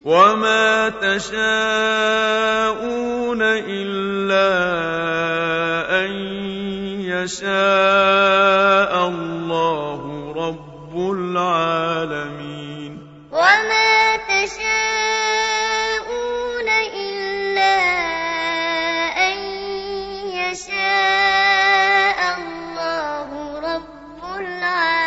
وَمَا تَشَاءُونَ إِلَّا أَن يَشَاءَ اللَّهُ رَبُّ الْعَالَمِينَ وَمَا تَشَاءُونَ إِلَّا أَن يَشَاءَ اللَّهُ رَبُّ الْعَالَمِينَ